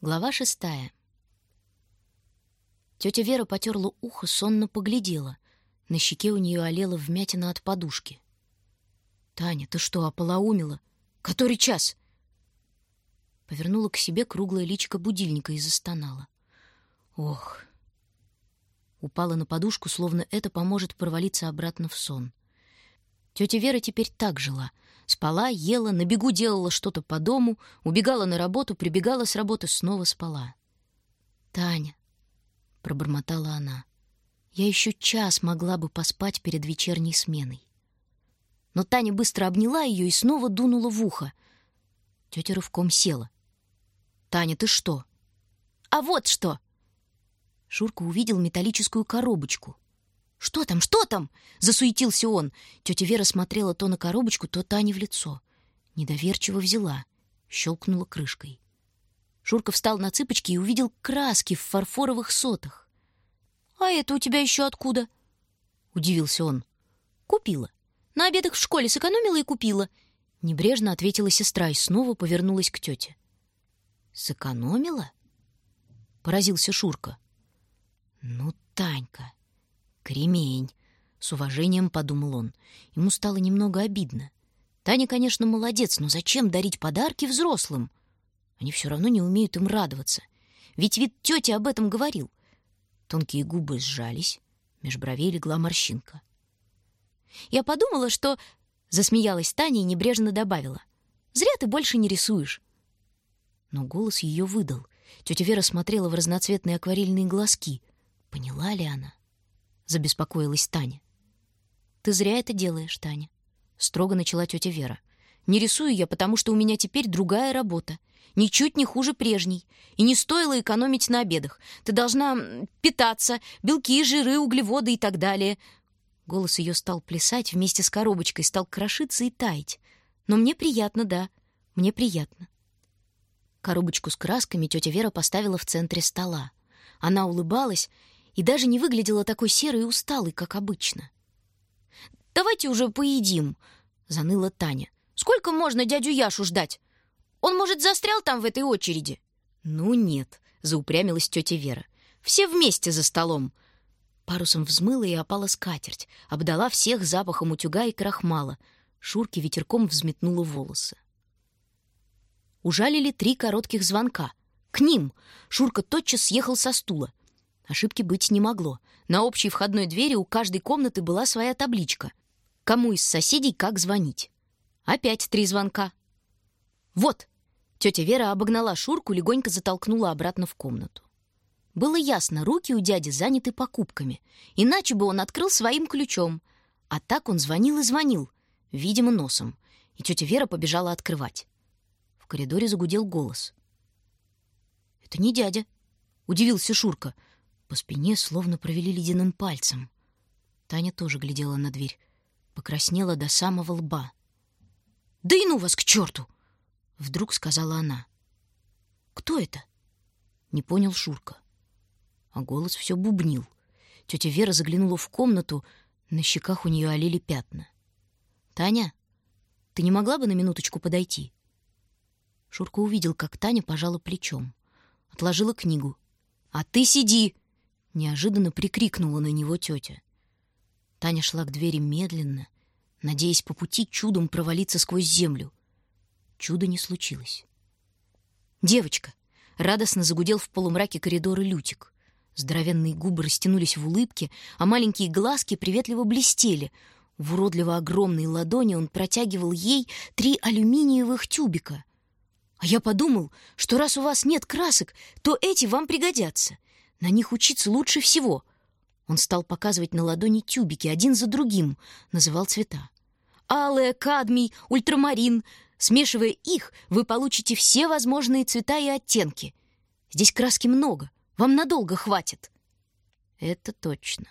Глава шестая. Тетя Вера потерла ухо, сонно поглядела. На щеке у нее олела вмятина от подушки. «Таня, ты что, ополоумила? Который час?» Повернула к себе круглое личико будильника и застонала. «Ох!» Упала на подушку, словно это поможет провалиться обратно в сон. Тетя Вера теперь так жила — Спала, ела, на бегу делала что-то по дому, убегала на работу, прибегала с работы, снова спала. «Таня», — пробормотала она, — «я еще час могла бы поспать перед вечерней сменой». Но Таня быстро обняла ее и снова дунула в ухо. Тетя рывком села. «Таня, ты что?» «А вот что!» Шурка увидел металлическую коробочку — «Что там? Что там?» — засуетился он. Тетя Вера смотрела то на коробочку, то Тане в лицо. Недоверчиво взяла, щелкнула крышкой. Шурка встал на цыпочки и увидел краски в фарфоровых сотах. «А это у тебя еще откуда?» — удивился он. «Купила. На обедах в школе сэкономила и купила». Небрежно ответила сестра и снова повернулась к тете. «Сэкономила?» — поразился Шурка. «Ну, Танька, «Кремень!» — с уважением подумал он. Ему стало немного обидно. Таня, конечно, молодец, но зачем дарить подарки взрослым? Они все равно не умеют им радоваться. Ведь вид тети об этом говорил. Тонкие губы сжались, меж бровей легла морщинка. «Я подумала, что...» — засмеялась Таня и небрежно добавила. «Зря ты больше не рисуешь». Но голос ее выдал. Тетя Вера смотрела в разноцветные акварельные глазки. Поняла ли она? Забеспокоилась Таня. Ты зря это делаешь, Таня, строго начала тетя Вера. Не рисую я, потому что у меня теперь другая работа, ничуть не хуже прежней, и не стоило экономить на обедах. Ты должна питаться, белки, жиры, углеводы и так далее. Голос ее стал плясать вместе с коробочкой, стал крошиться и таять. Но мне приятно, да, мне приятно. Коробочку с красками тетя Вера поставила в центре стола. Она улыбалась и даже не выглядела такой серой и усталой, как обычно. «Давайте уже поедим», — заныла Таня. «Сколько можно дядю Яшу ждать? Он, может, застрял там в этой очереди?» «Ну нет», — заупрямилась тетя Вера. «Все вместе за столом». Парусом взмыла и опала скатерть, обдала всех запахом утюга и крахмала. Шурке ветерком взметнула волосы. Ужалили три коротких звонка. К ним! Шурка тотчас съехал со стула. Ошибки быть не могло. На общей входной двери у каждой комнаты была своя табличка. Кому из соседей как звонить. Опять три звонка. «Вот!» Тетя Вера обогнала Шурку, легонько затолкнула обратно в комнату. Было ясно, руки у дяди заняты покупками. Иначе бы он открыл своим ключом. А так он звонил и звонил, видимо, носом. И тетя Вера побежала открывать. В коридоре загудел голос. «Это не дядя», — удивился Шурка. По спине словно провели ледяным пальцем. Таня тоже глядела на дверь. Покраснела до самого лба. «Да и ну вас к черту!» — вдруг сказала она. «Кто это?» — не понял Шурка. А голос все бубнил. Тетя Вера заглянула в комнату, на щеках у нее олели пятна. «Таня, ты не могла бы на минуточку подойти?» Шурка увидел, как Таня пожала плечом. Отложила книгу. «А ты сиди!» Неожиданно прикрикнула на него тетя. Таня шла к двери медленно, надеясь по пути чудом провалиться сквозь землю. Чуда не случилось. «Девочка!» — радостно загудел в полумраке коридора Лютик. Здоровенные губы растянулись в улыбке, а маленькие глазки приветливо блестели. В уродливо огромной ладони он протягивал ей три алюминиевых тюбика. «А я подумал, что раз у вас нет красок, то эти вам пригодятся. На них учиться лучше всего. Он стал показывать на ладони тюбики один за другим, называл цвета. Алая, кадмий, ультрамарин. Смешивая их, вы получите все возможные цвета и оттенки. Здесь краски много, вам надолго хватит. Это точно.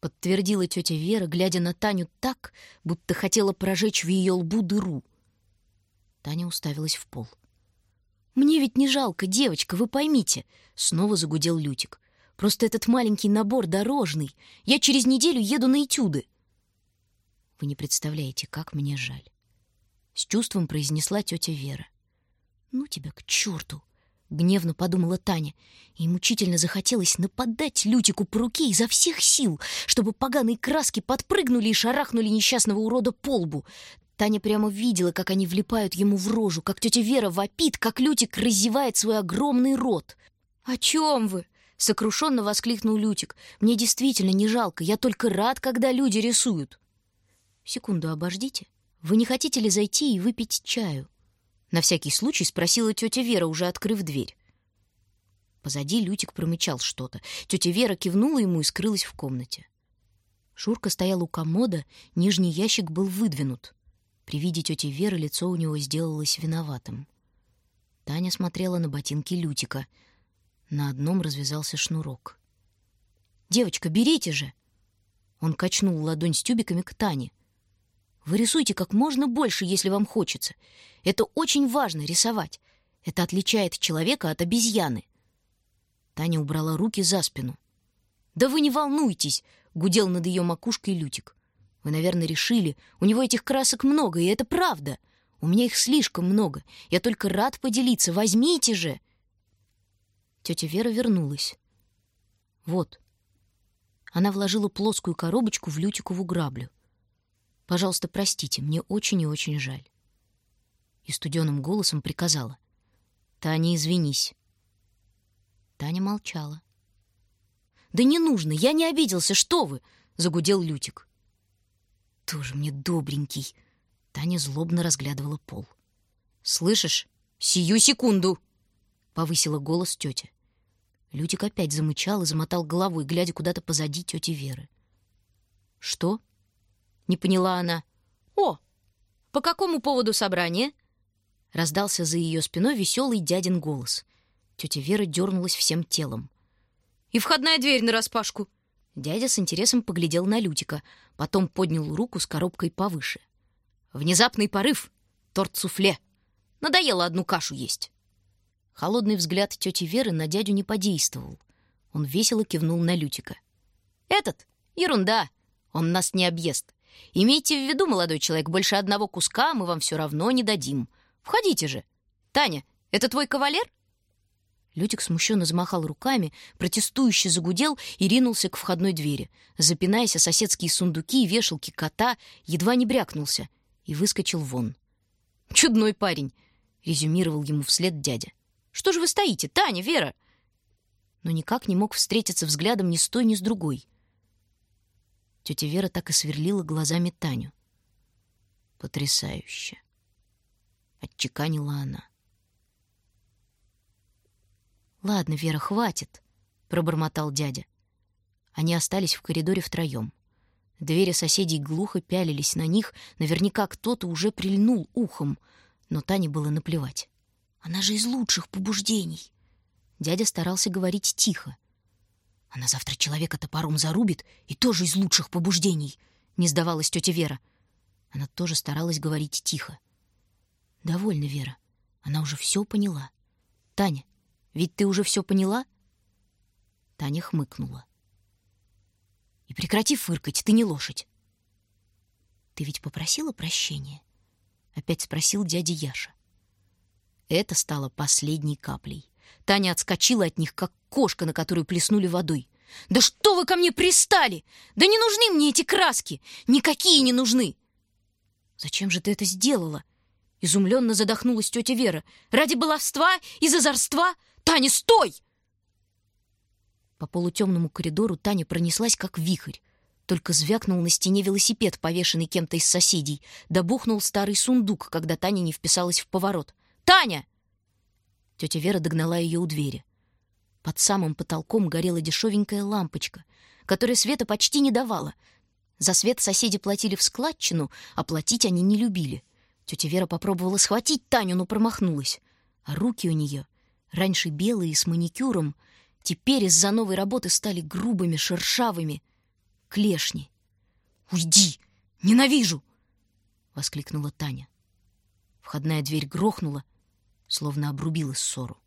Подтвердила тетя Вера, глядя на Таню так, будто хотела прожечь в ее лбу дыру. Таня уставилась в пол. «Мне ведь не жалко, девочка, вы поймите!» Снова загудел Лютик. «Просто этот маленький набор дорожный. Я через неделю еду на этюды». «Вы не представляете, как мне жаль!» С чувством произнесла тетя Вера. «Ну тебя к черту!» Гневно подумала Таня, и мучительно захотелось нападать Лютику по руке изо всех сил, чтобы поганые краски подпрыгнули и шарахнули несчастного урода по лбу. Таня прямо видела, как они влипают ему в рожу, как тетя Вера вопит, как Лютик разевает свой огромный рот. «О чем вы?» — сокрушенно воскликнул Лютик. «Мне действительно не жалко, я только рад, когда люди рисуют». «Секунду обождите. Вы не хотите ли зайти и выпить чаю?» На всякий случай спросила тетя Вера, уже открыв дверь. Позади Лютик промычал что-то. Тетя Вера кивнула ему и скрылась в комнате. Шурка стоял у комода, нижний ящик был выдвинут. При виде тети Веры лицо у него сделалось виноватым. Таня смотрела на ботинки Лютика. На одном развязался шнурок. «Девочка, берите же!» Он качнул ладонь с тюбиками к Тане. Вы рисуйте как можно больше, если вам хочется. Это очень важно — рисовать. Это отличает человека от обезьяны. Таня убрала руки за спину. «Да вы не волнуйтесь!» — гудел над ее макушкой Лютик. «Вы, наверное, решили, у него этих красок много, и это правда. У меня их слишком много. Я только рад поделиться. Возьмите же!» Тетя Вера вернулась. «Вот». Она вложила плоскую коробочку в Лютикову граблю. Пожалуйста, простите, мне очень и очень жаль. И студеным голосом приказала. Таня, извинись. Таня молчала. Да не нужно, я не обиделся, что вы? Загудел Лютик. Тоже мне добренький. Таня злобно разглядывала пол. Слышишь? Сию секунду! Повысила голос тетя. Лютик опять замычал и замотал головой, глядя куда-то позади тети Веры. «Что?» Не поняла она. «О, по какому поводу собрание?» Раздался за ее спиной веселый дядин голос. Тетя Вера дернулась всем телом. «И входная дверь нараспашку!» Дядя с интересом поглядел на Лютика, потом поднял руку с коробкой повыше. «Внезапный порыв! Торт-суфле! Надоело одну кашу есть!» Холодный взгляд тети Веры на дядю не подействовал. Он весело кивнул на Лютика. «Этот? Ерунда! Он нас не объест. Имейте в виду, молодой человек, больше одного куска мы вам все равно не дадим. Входите же. Таня, это твой кавалер?» Лютик смущенно замахал руками, протестующе загудел и ринулся к входной двери. Запинаясь о соседские сундуки и вешалки кота, едва не брякнулся и выскочил вон. «Чудной парень!» — резюмировал ему вслед дядя. «Что же вы стоите, Таня, Вера?» Но никак не мог встретиться взглядом ни с той, ни с другой. Тетя Вера так и сверлила глазами Таню. «Потрясающе!» — отчеканила она. «Ладно, Вера, хватит», — пробормотал дядя. Они остались в коридоре втроем. Двери соседей глухо пялились на них, наверняка кто-то уже прильнул ухом, но Тане было наплевать. «Она же из лучших побуждений!» Дядя старался говорить тихо, она завтра человека топором зарубит, и тоже из лучших побуждений, не сдавалась тетя Вера. Она тоже старалась говорить тихо. Довольно, Вера. Она уже все поняла. Таня, ведь ты уже все поняла? Таня хмыкнула. И прекрати фыркать, ты не лошадь. Ты ведь попросила прощения? Опять спросил дядя Яша. Это стало последней каплей. Таня отскочила от них, как кошка, на которую плеснули водой. «Да что вы ко мне пристали? Да не нужны мне эти краски! Никакие не нужны!» «Зачем же ты это сделала?» Изумленно задохнулась тетя Вера. «Ради баловства? Из озорства? Таня, стой!» По полутемному коридору Таня пронеслась, как вихрь. Только звякнул на стене велосипед, повешенный кем-то из соседей, да старый сундук, когда Таня не вписалась в поворот. «Таня!» Тетя Вера догнала ее у двери. Под самым потолком горела дешевенькая лампочка, которая света почти не давала. За свет соседи платили в складчину, а платить они не любили. Тетя Вера попробовала схватить Таню, но промахнулась. А руки у нее, раньше белые с маникюром, теперь из-за новой работы стали грубыми, шершавыми. Клешни. «Уйди! Ненавижу!» — воскликнула Таня. Входная дверь грохнула, словно обрубила ссору.